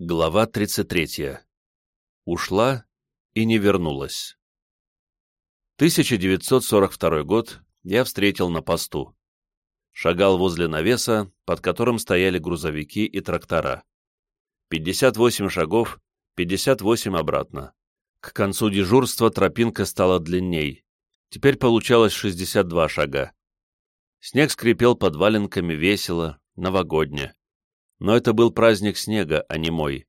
Глава 33. Ушла и не вернулась. 1942 год я встретил на посту. Шагал возле навеса, под которым стояли грузовики и трактора. 58 шагов, 58 обратно. К концу дежурства тропинка стала длинней. Теперь получалось 62 шага. Снег скрипел под валенками весело, новогодне но это был праздник снега, а не мой.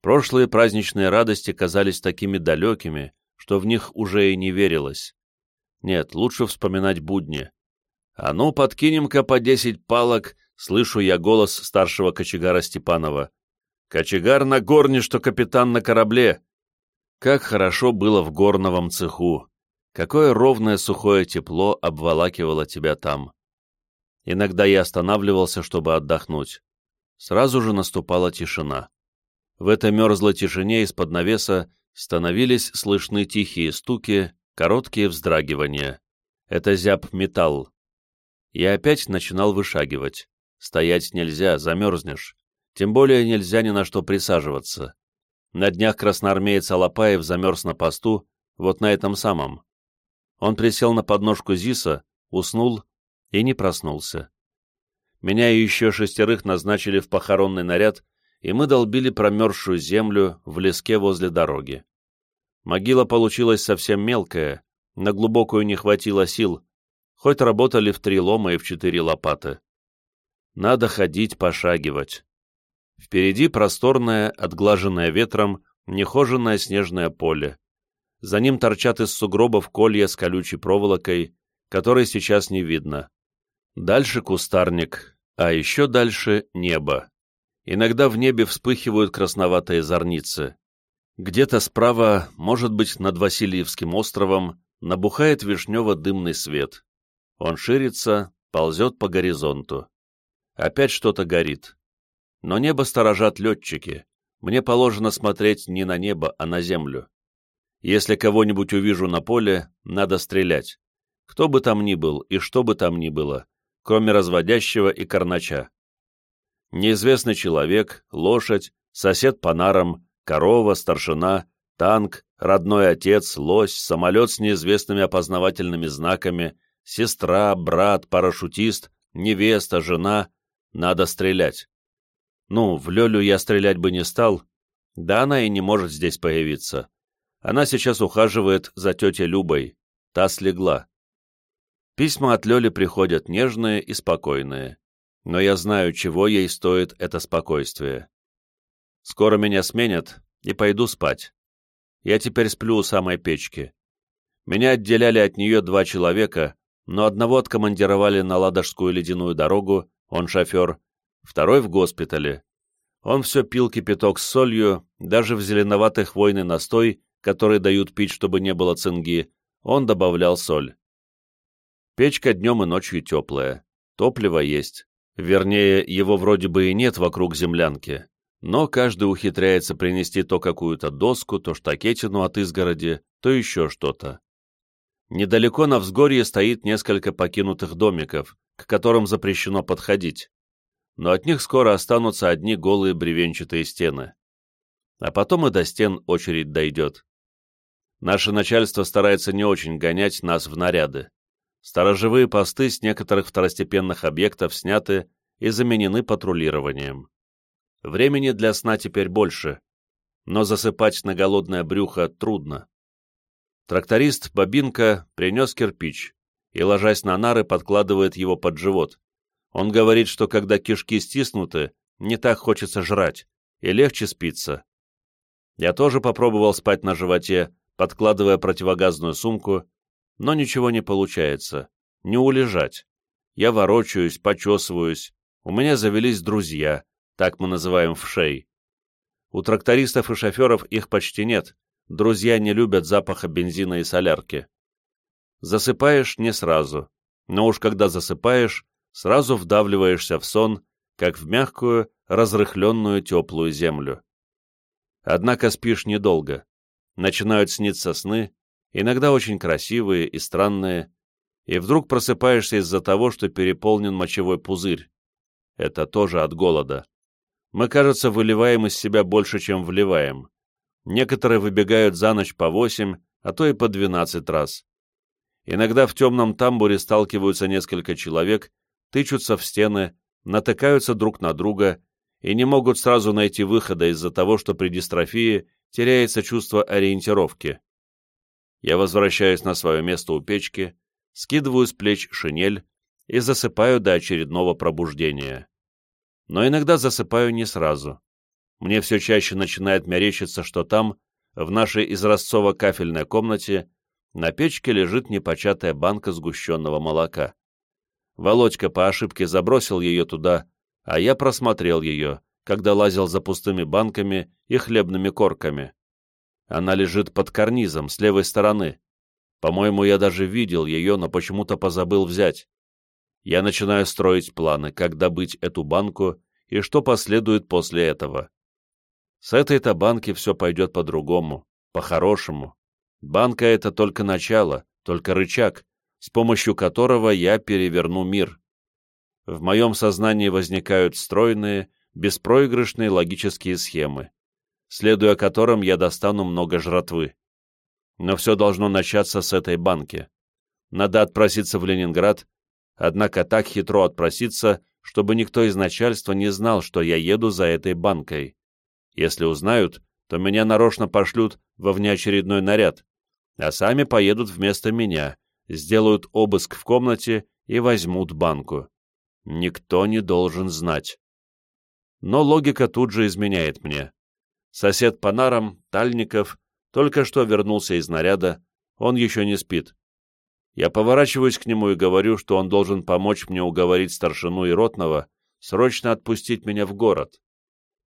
Прошлые праздничные радости казались такими далекими, что в них уже и не верилось. Нет, лучше вспоминать будни. «А ну, подкинем-ка по десять палок!» — слышу я голос старшего кочегара Степанова. «Кочегар на горне, что капитан на корабле!» Как хорошо было в горновом цеху! Какое ровное сухое тепло обволакивало тебя там! Иногда я останавливался, чтобы отдохнуть сразу же наступала тишина. В этой мерзлой тишине из-под навеса становились слышны тихие стуки, короткие вздрагивания. Это зяб металл. Я опять начинал вышагивать. Стоять нельзя, замерзнешь. Тем более нельзя ни на что присаживаться. На днях красноармеец Алапаев замерз на посту, вот на этом самом. Он присел на подножку ЗИСа, уснул и не проснулся. Меня и еще шестерых назначили в похоронный наряд, и мы долбили промерзшую землю в леске возле дороги. Могила получилась совсем мелкая, на глубокую не хватило сил, хоть работали в три лома и в четыре лопаты. Надо ходить, пошагивать. Впереди просторное, отглаженное ветром, нехоженное снежное поле. За ним торчат из сугробов колья с колючей проволокой, которой сейчас не видно. Дальше кустарник, а еще дальше небо. Иногда в небе вспыхивают красноватые зорницы. Где-то справа, может быть, над Васильевским островом, набухает вишнево-дымный свет. Он ширится, ползет по горизонту. Опять что-то горит. Но небо сторожат летчики. Мне положено смотреть не на небо, а на землю. Если кого-нибудь увижу на поле, надо стрелять. Кто бы там ни был и что бы там ни было, кроме разводящего и корнача. Неизвестный человек, лошадь, сосед по нарам, корова, старшина, танк, родной отец, лось, самолет с неизвестными опознавательными знаками, сестра, брат, парашютист, невеста, жена — надо стрелять. Ну, в Лёлю я стрелять бы не стал, да она и не может здесь появиться. Она сейчас ухаживает за тетей Любой, та слегла. Письма от Лёли приходят нежные и спокойные, но я знаю, чего ей стоит это спокойствие. Скоро меня сменят, и пойду спать. Я теперь сплю у самой печки. Меня отделяли от нее два человека, но одного откомандировали на Ладожскую ледяную дорогу, он шофер, второй в госпитале. Он все пил кипяток с солью, даже в зеленоватый хвойный настой, который дают пить, чтобы не было цинги, он добавлял соль. Печка днем и ночью теплая. Топливо есть. Вернее, его вроде бы и нет вокруг землянки. Но каждый ухитряется принести то какую-то доску, то штакетину от изгороди, то еще что-то. Недалеко на взгорье стоит несколько покинутых домиков, к которым запрещено подходить. Но от них скоро останутся одни голые бревенчатые стены. А потом и до стен очередь дойдет. Наше начальство старается не очень гонять нас в наряды. Сторожевые посты с некоторых второстепенных объектов сняты и заменены патрулированием. Времени для сна теперь больше, но засыпать на голодное брюхо трудно. Тракторист Бабинка принес кирпич и, ложась на нары, подкладывает его под живот. Он говорит, что когда кишки стиснуты, не так хочется жрать, и легче спится. Я тоже попробовал спать на животе, подкладывая противогазную сумку, но ничего не получается. Не улежать. Я ворочаюсь, почесываюсь. У меня завелись друзья, так мы называем вшей. У трактористов и шоферов их почти нет. Друзья не любят запаха бензина и солярки. Засыпаешь не сразу, но уж когда засыпаешь, сразу вдавливаешься в сон, как в мягкую, разрыхленную теплую землю. Однако спишь недолго. Начинают сниться сны, иногда очень красивые и странные, и вдруг просыпаешься из-за того, что переполнен мочевой пузырь. Это тоже от голода. Мы, кажется, выливаем из себя больше, чем вливаем. Некоторые выбегают за ночь по восемь, а то и по двенадцать раз. Иногда в темном тамбуре сталкиваются несколько человек, тычутся в стены, натыкаются друг на друга и не могут сразу найти выхода из-за того, что при дистрофии теряется чувство ориентировки. Я возвращаюсь на свое место у печки, скидываю с плеч шинель и засыпаю до очередного пробуждения. Но иногда засыпаю не сразу. Мне все чаще начинает мерещиться, что там, в нашей изразцово-кафельной комнате, на печке лежит непочатая банка сгущенного молока. Володька по ошибке забросил ее туда, а я просмотрел ее, когда лазил за пустыми банками и хлебными корками. Она лежит под карнизом, с левой стороны. По-моему, я даже видел ее, но почему-то позабыл взять. Я начинаю строить планы, как добыть эту банку и что последует после этого. С этой-то банки все пойдет по-другому, по-хорошему. Банка — это только начало, только рычаг, с помощью которого я переверну мир. В моем сознании возникают стройные, беспроигрышные логические схемы, следуя которым я достану много жратвы. Но все должно начаться с этой банки. Надо отпроситься в Ленинград, однако так хитро отпроситься, чтобы никто из начальства не знал, что я еду за этой банкой. Если узнают, то меня нарочно пошлют во внеочередной наряд, а сами поедут вместо меня, сделают обыск в комнате и возьмут банку. Никто не должен знать. Но логика тут же изменяет мне. Сосед по нарам, Тальников, только что вернулся из наряда, он еще не спит. Я поворачиваюсь к нему и говорю, что он должен помочь мне уговорить старшину и ротного срочно отпустить меня в город.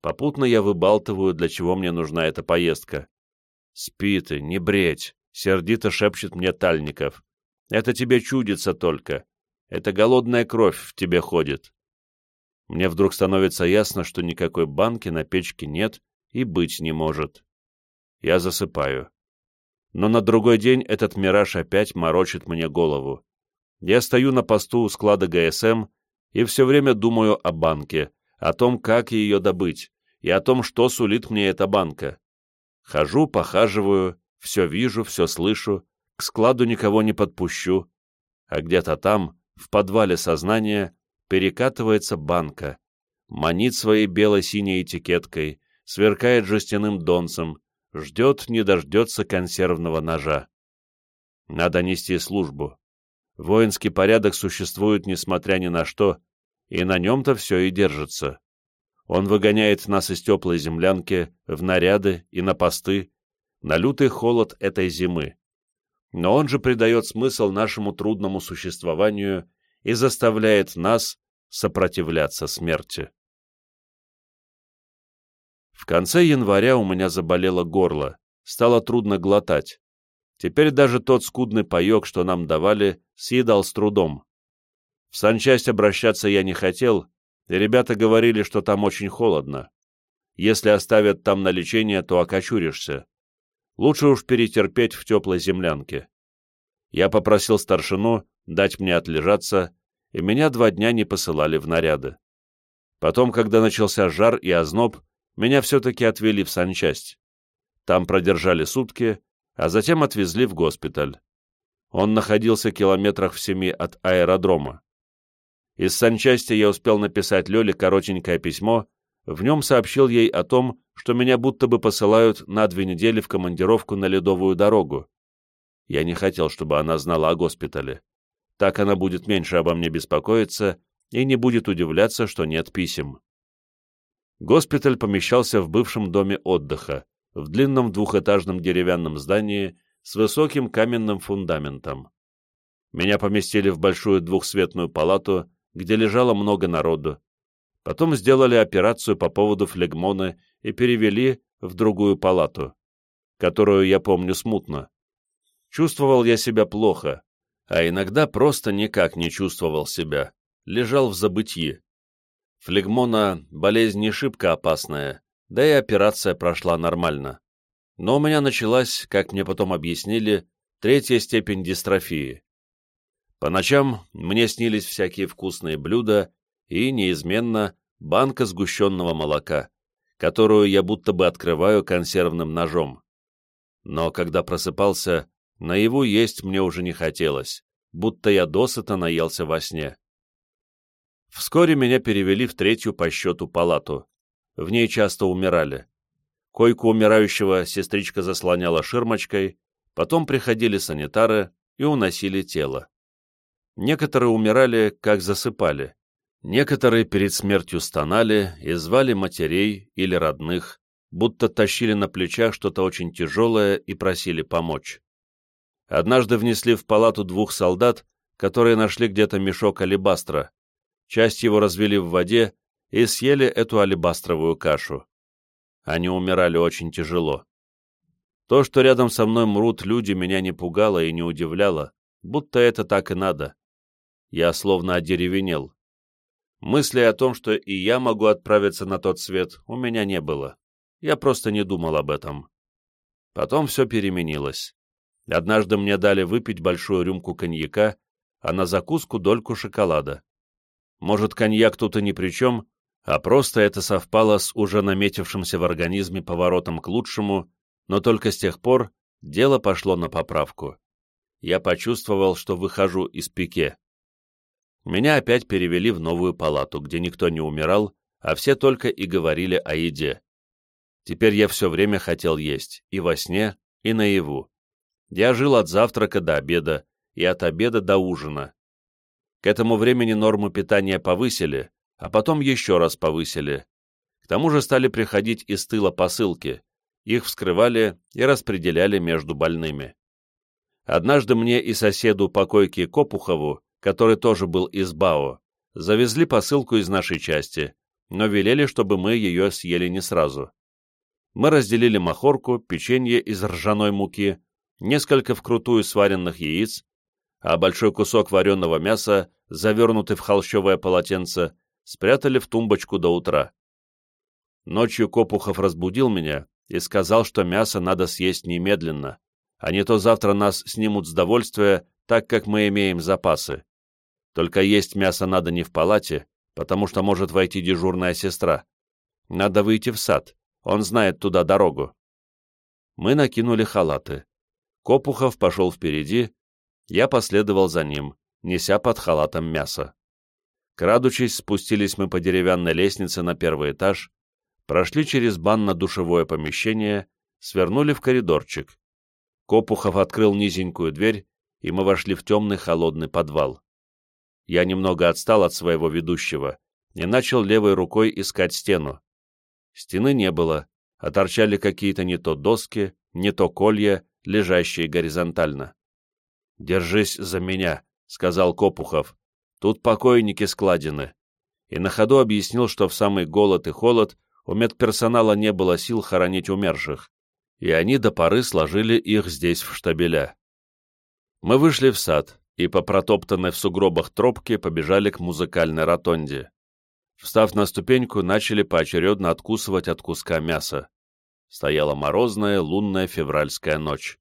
Попутно я выбалтываю, для чего мне нужна эта поездка. «Спи ты, не бредь!» Сердито шепчет мне Тальников. Это тебе чудится только. Это голодная кровь в тебе ходит. Мне вдруг становится ясно, что никакой банки на печке нет и быть не может. Я засыпаю. Но на другой день этот мираж опять морочит мне голову. Я стою на посту у склада ГСМ и все время думаю о банке, о том, как ее добыть, и о том, что сулит мне эта банка. Хожу, похаживаю, все вижу, все слышу, к складу никого не подпущу, а где-то там, в подвале сознания, перекатывается банка, манит своей бело-синей этикеткой, сверкает жестяным донцем, ждет, не дождется консервного ножа. Надо нести службу. Воинский порядок существует несмотря ни на что, и на нем-то все и держится. Он выгоняет нас из теплой землянки в наряды и на посты, на лютый холод этой зимы. Но он же придает смысл нашему трудному существованию и заставляет нас сопротивляться смерти. В конце января у меня заболело горло, стало трудно глотать. Теперь даже тот скудный паек, что нам давали, съедал с трудом. В санчасть обращаться я не хотел, и ребята говорили, что там очень холодно. Если оставят там на лечение, то окочуришься. Лучше уж перетерпеть в теплой землянке. Я попросил старшину дать мне отлежаться, и меня два дня не посылали в наряды. Потом, когда начался жар и озноб, меня все-таки отвели в санчасть. Там продержали сутки, а затем отвезли в госпиталь. Он находился километрах в семи от аэродрома. Из санчасти я успел написать Лёле коротенькое письмо, в нем сообщил ей о том, что меня будто бы посылают на две недели в командировку на ледовую дорогу. Я не хотел, чтобы она знала о госпитале. Так она будет меньше обо мне беспокоиться и не будет удивляться, что нет писем. Госпиталь помещался в бывшем доме отдыха, в длинном двухэтажном деревянном здании с высоким каменным фундаментом. Меня поместили в большую двухсветную палату, где лежало много народу, Потом сделали операцию по поводу флегмона и перевели в другую палату, которую я помню смутно. Чувствовал я себя плохо, а иногда просто никак не чувствовал себя, лежал в забытьи. Флегмона — болезнь не шибко опасная, да и операция прошла нормально. Но у меня началась, как мне потом объяснили, третья степень дистрофии. По ночам мне снились всякие вкусные блюда и, неизменно, банка сгущенного молока, которую я будто бы открываю консервным ножом. Но когда просыпался, наяву есть мне уже не хотелось, будто я досыта наелся во сне. Вскоре меня перевели в третью по счету палату. В ней часто умирали. Койку умирающего сестричка заслоняла ширмочкой, потом приходили санитары и уносили тело. Некоторые умирали, как засыпали. Некоторые перед смертью стонали и звали матерей или родных, будто тащили на плечах что-то очень тяжелое и просили помочь. Однажды внесли в палату двух солдат, которые нашли где-то мешок алебастра. Часть его развели в воде и съели эту алебастровую кашу. Они умирали очень тяжело. То, что рядом со мной мрут люди, меня не пугало и не удивляло, будто это так и надо. Я словно одеревенел. Мысли о том, что и я могу отправиться на тот свет, у меня не было. Я просто не думал об этом. Потом все переменилось. Однажды мне дали выпить большую рюмку коньяка, а на закуску дольку шоколада. Может, коньяк тут и ни при чем, а просто это совпало с уже наметившимся в организме поворотом к лучшему, но только с тех пор дело пошло на поправку. Я почувствовал, что выхожу из пике. Меня опять перевели в новую палату, где никто не умирал, а все только и говорили о еде. Теперь я все время хотел есть, и во сне, и наяву. Я жил от завтрака до обеда, и от обеда до ужина. К этому времени норму питания повысили, а потом еще раз повысили. К тому же стали приходить из тыла посылки, их вскрывали и распределяли между больными. Однажды мне и соседу по койке Копухову который тоже был из БАО, завезли посылку из нашей части, но велели, чтобы мы ее съели не сразу. Мы разделили махорку, печенье из ржаной муки, несколько вкрутую сваренных яиц, а большой кусок вареного мяса, завернутый в холщовое полотенце, спрятали в тумбочку до утра. Ночью Копухов разбудил меня и сказал, что мясо надо съесть немедленно, а не то завтра нас снимут с довольствия, так как мы имеем запасы. Только есть мясо надо не в палате, потому что может войти дежурная сестра. Надо выйти в сад, он знает туда дорогу. Мы накинули халаты. Копухов пошел впереди, я последовал за ним, неся под халатом мясо. Крадучись, спустились мы по деревянной лестнице на первый этаж, прошли через банно-душевое помещение, свернули в коридорчик. Копухов открыл низенькую дверь, и мы вошли в темный холодный подвал. Я немного отстал от своего ведущего и начал левой рукой искать стену. Стены не было, а торчали какие-то не то доски, не то колья, лежащие горизонтально. «Держись за меня», — сказал Копухов. «Тут покойники складены». И на ходу объяснил, что в самый голод и холод у медперсонала не было сил хоронить умерших, и они до поры сложили их здесь в штабеля. Мы вышли в сад, и по протоптанной в сугробах тропке побежали к музыкальной ротонде. Встав на ступеньку, начали поочередно откусывать от куска мяса. Стояла морозная лунная февральская ночь.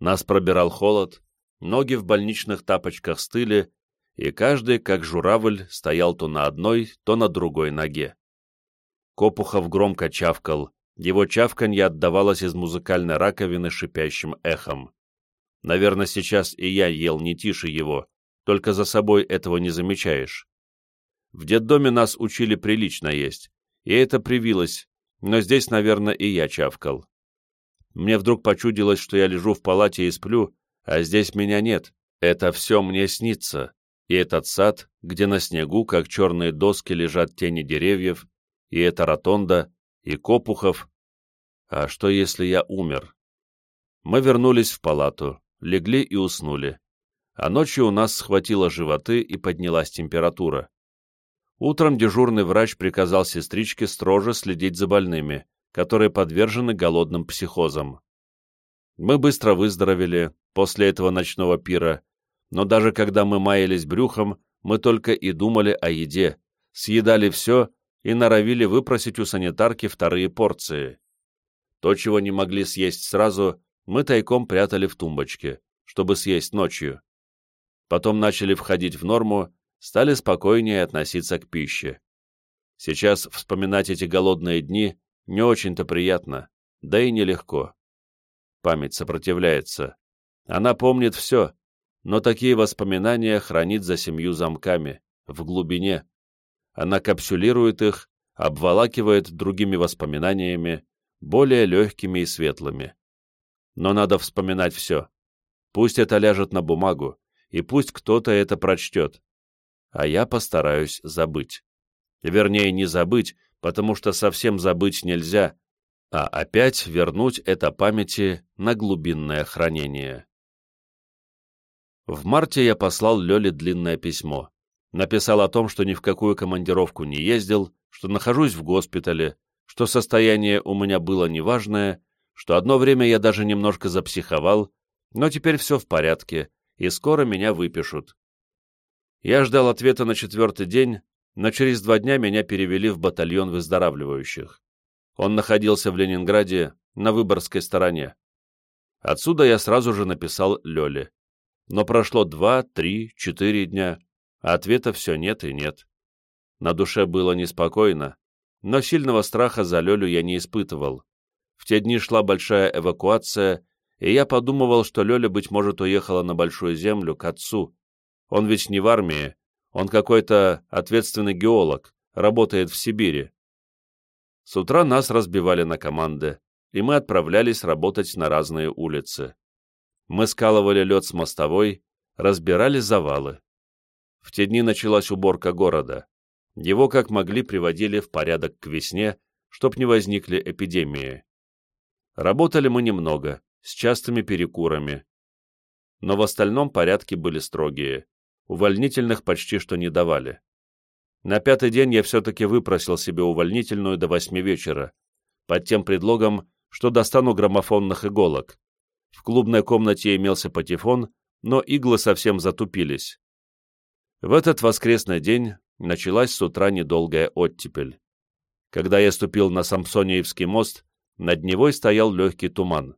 Нас пробирал холод, ноги в больничных тапочках стыли, и каждый, как журавль, стоял то на одной, то на другой ноге. Копухов громко чавкал, его чавканье отдавалось из музыкальной раковины шипящим эхом. Наверное, сейчас и я ел не тише его, только за собой этого не замечаешь. В детдоме нас учили прилично есть, и это привилось, но здесь, наверное, и я чавкал. Мне вдруг почудилось, что я лежу в палате и сплю, а здесь меня нет. Это все мне снится. И этот сад, где на снегу, как черные доски, лежат тени деревьев, и эта ротонда, и Копухов. А что, если я умер? Мы вернулись в палату легли и уснули. А ночью у нас схватило животы и поднялась температура. Утром дежурный врач приказал сестричке строже следить за больными, которые подвержены голодным психозам. Мы быстро выздоровели после этого ночного пира, но даже когда мы маялись брюхом, мы только и думали о еде, съедали все и норовили выпросить у санитарки вторые порции. То, чего не могли съесть сразу, мы тайком прятали в тумбочке, чтобы съесть ночью. Потом начали входить в норму, стали спокойнее относиться к пище. Сейчас вспоминать эти голодные дни не очень-то приятно, да и нелегко. Память сопротивляется. Она помнит все, но такие воспоминания хранит за семью замками, в глубине. Она капсулирует их, обволакивает другими воспоминаниями, более легкими и светлыми. Но надо вспоминать все. Пусть это ляжет на бумагу, и пусть кто-то это прочтет. А я постараюсь забыть. Вернее, не забыть, потому что совсем забыть нельзя, а опять вернуть это памяти на глубинное хранение. В марте я послал Лёле длинное письмо. Написал о том, что ни в какую командировку не ездил, что нахожусь в госпитале, что состояние у меня было неважное, что одно время я даже немножко запсиховал, но теперь все в порядке, и скоро меня выпишут. Я ждал ответа на четвертый день, но через два дня меня перевели в батальон выздоравливающих. Он находился в Ленинграде, на Выборгской стороне. Отсюда я сразу же написал Лёле. Но прошло два, три, четыре дня, а ответа все нет и нет. На душе было неспокойно, но сильного страха за Лёлю я не испытывал. В те дни шла большая эвакуация, и я подумывал, что Лёля, быть может, уехала на Большую Землю к отцу. Он ведь не в армии, он какой-то ответственный геолог, работает в Сибири. С утра нас разбивали на команды, и мы отправлялись работать на разные улицы. Мы скалывали лед с мостовой, разбирали завалы. В те дни началась уборка города. Его как могли приводили в порядок к весне, чтоб не возникли эпидемии. Работали мы немного, с частыми перекурами. Но в остальном порядки были строгие. Увольнительных почти что не давали. На пятый день я все-таки выпросил себе увольнительную до восьми вечера, под тем предлогом, что достану граммофонных иголок. В клубной комнате имелся патефон, но иглы совсем затупились. В этот воскресный день началась с утра недолгая оттепель. Когда я ступил на Самсониевский мост, над Невой стоял легкий туман.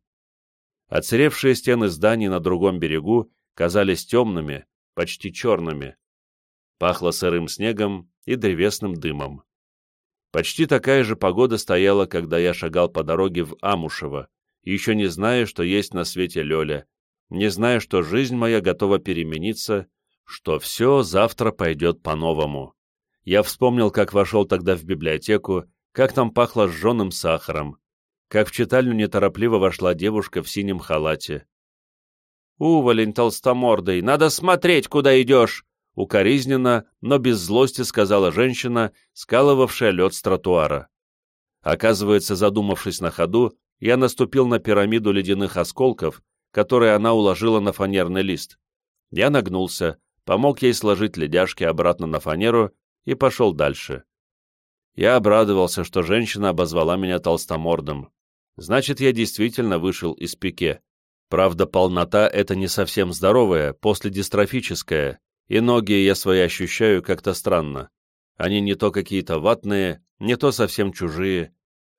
Оцаревшие стены зданий на другом берегу казались темными, почти черными. Пахло сырым снегом и древесным дымом. Почти такая же погода стояла, когда я шагал по дороге в Амушево, еще не зная, что есть на свете Лёля, не зная, что жизнь моя готова перемениться, что все завтра пойдет по-новому. Я вспомнил, как вошел тогда в библиотеку, как там пахло сжженным сахаром, как в читальню неторопливо вошла девушка в синем халате. «Уволень толстомордый, надо смотреть, куда идешь!» Укоризненно, но без злости сказала женщина, скалывавшая лед с тротуара. Оказывается, задумавшись на ходу, я наступил на пирамиду ледяных осколков, которые она уложила на фанерный лист. Я нагнулся, помог ей сложить ледяшки обратно на фанеру и пошел дальше. Я обрадовался, что женщина обозвала меня толстомордым. Значит, я действительно вышел из пике. Правда, полнота — это не совсем здоровая, последистрофическая, и ноги я свои ощущаю как-то странно. Они не то какие-то ватные, не то совсем чужие.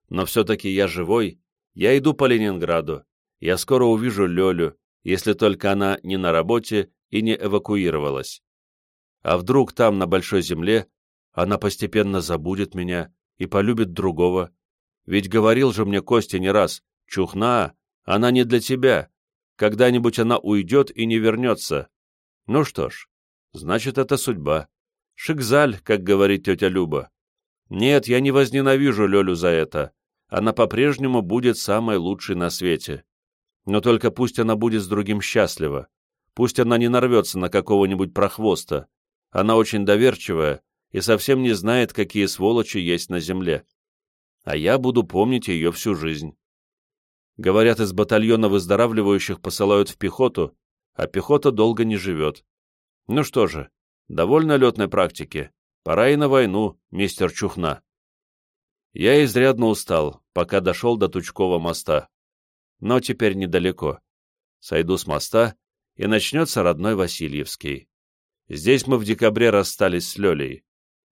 Но все-таки я живой, я иду по Ленинграду, я скоро увижу Лёлю, если только она не на работе и не эвакуировалась. А вдруг там, на Большой Земле, она постепенно забудет меня и полюбит другого, ведь говорил же мне Костя не раз, чухна, она не для тебя. Когда-нибудь она уйдет и не вернется. Ну что ж, значит, это судьба. Шикзаль, как говорит тетя Люба. Нет, я не возненавижу Лёлю за это. Она по-прежнему будет самой лучшей на свете. Но только пусть она будет с другим счастлива. Пусть она не нарвется на какого-нибудь прохвоста. Она очень доверчивая и совсем не знает, какие сволочи есть на земле а я буду помнить ее всю жизнь. Говорят, из батальона выздоравливающих посылают в пехоту, а пехота долго не живет. Ну что же, довольно летной практики. Пора и на войну, мистер Чухна. Я изрядно устал, пока дошел до Тучкова моста. Но теперь недалеко. Сойду с моста, и начнется родной Васильевский. Здесь мы в декабре расстались с Лелей.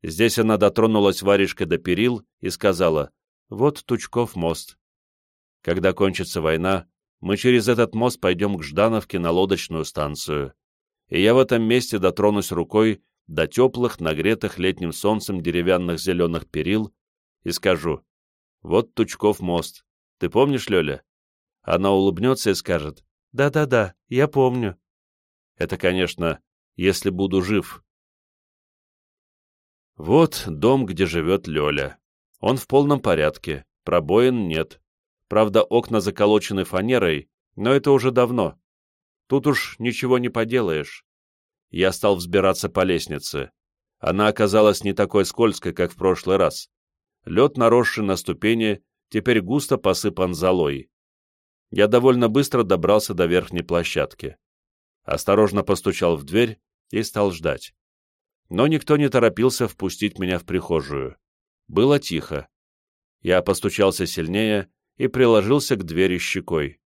Здесь она дотронулась варежкой до перил и сказала, вот Тучков мост. Когда кончится война, мы через этот мост пойдем к Ждановке на лодочную станцию, и я в этом месте дотронусь рукой до теплых, нагретых летним солнцем деревянных зеленых перил и скажу, «Вот Тучков мост. Ты помнишь, Лёля?» Она улыбнется и скажет, «Да-да-да, я помню». Это, конечно, если буду жив. Вот дом, где живет Лёля. Он в полном порядке, пробоин нет. Правда, окна заколочены фанерой, но это уже давно. Тут уж ничего не поделаешь. Я стал взбираться по лестнице. Она оказалась не такой скользкой, как в прошлый раз. Лед, наросший на ступени, теперь густо посыпан золой. Я довольно быстро добрался до верхней площадки. Осторожно постучал в дверь и стал ждать. Но никто не торопился впустить меня в прихожую. Было тихо. Я постучался сильнее и приложился к двери щекой.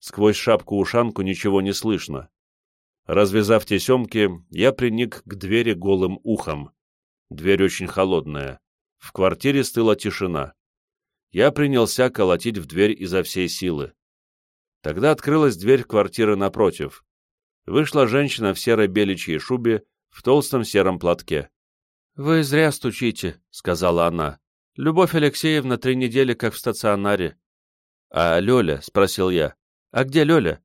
Сквозь шапку-ушанку ничего не слышно. Развязав тесемки, я приник к двери голым ухом. Дверь очень холодная. В квартире стыла тишина. Я принялся колотить в дверь изо всей силы. Тогда открылась дверь квартиры напротив. Вышла женщина в серой беличьей шубе, в толстом сером платке. «Вы зря стучите», — сказала она. «Любовь Алексеевна три недели как в стационаре». «А Лёля?» — спросил я. «А где Лёля?»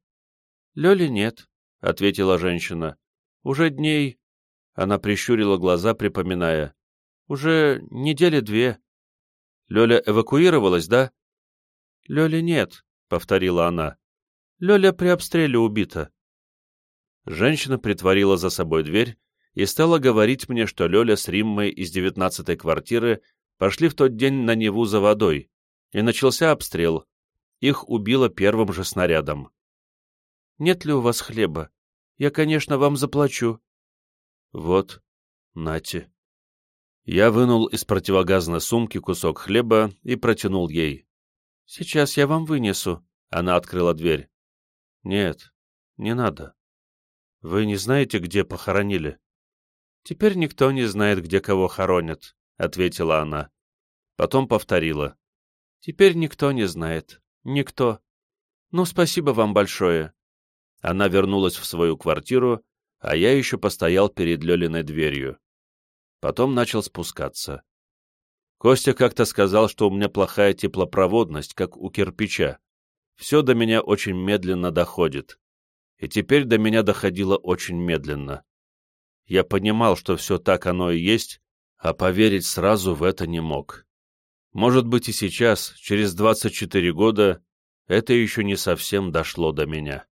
«Лёли нет», — ответила женщина. «Уже дней...» Она прищурила глаза, припоминая. «Уже недели две». «Лёля эвакуировалась, да?» «Лёли нет», — повторила она. «Лёля при обстреле убита». Женщина притворила за собой дверь и стала говорить мне, что Лёля с Риммой из девятнадцатой квартиры пошли в тот день на Неву за водой, и начался обстрел. Их убило первым же снарядом. «Нет ли у вас хлеба? Я, конечно, вам заплачу». «Вот, нате». Я вынул из противогазной сумки кусок хлеба и протянул ей. «Сейчас я вам вынесу». Она открыла дверь. «Нет, не надо. Вы не знаете, где похоронили?» «Теперь никто не знает, где кого хоронят», — ответила она. Потом повторила. «Теперь никто не знает. Никто. Ну, спасибо вам большое». Она вернулась в свою квартиру, а я еще постоял перед Лелиной дверью. Потом начал спускаться. Костя как-то сказал, что у меня плохая теплопроводность, как у кирпича. Все до меня очень медленно доходит и теперь до меня доходило очень медленно. Я понимал, что все так оно и есть, а поверить сразу в это не мог. Может быть и сейчас, через 24 года, это еще не совсем дошло до меня.